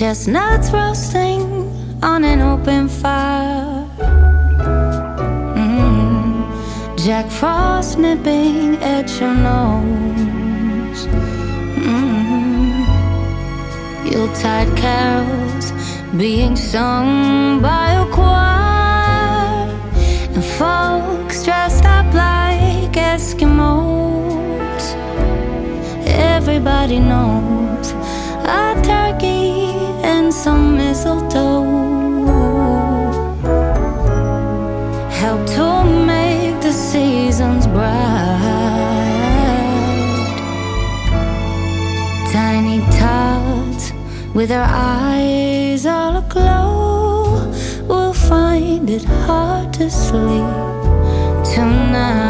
Chestnuts roasting on an open fire. Mm. Jack Frost nipping at your nose. Mm. Yuletide carols being sung by a choir. And folks dressed up like Eskimos. Everybody knows and some mistletoe help to make the seasons bright. Tiny tots with their eyes all aglow will find it hard to sleep tonight.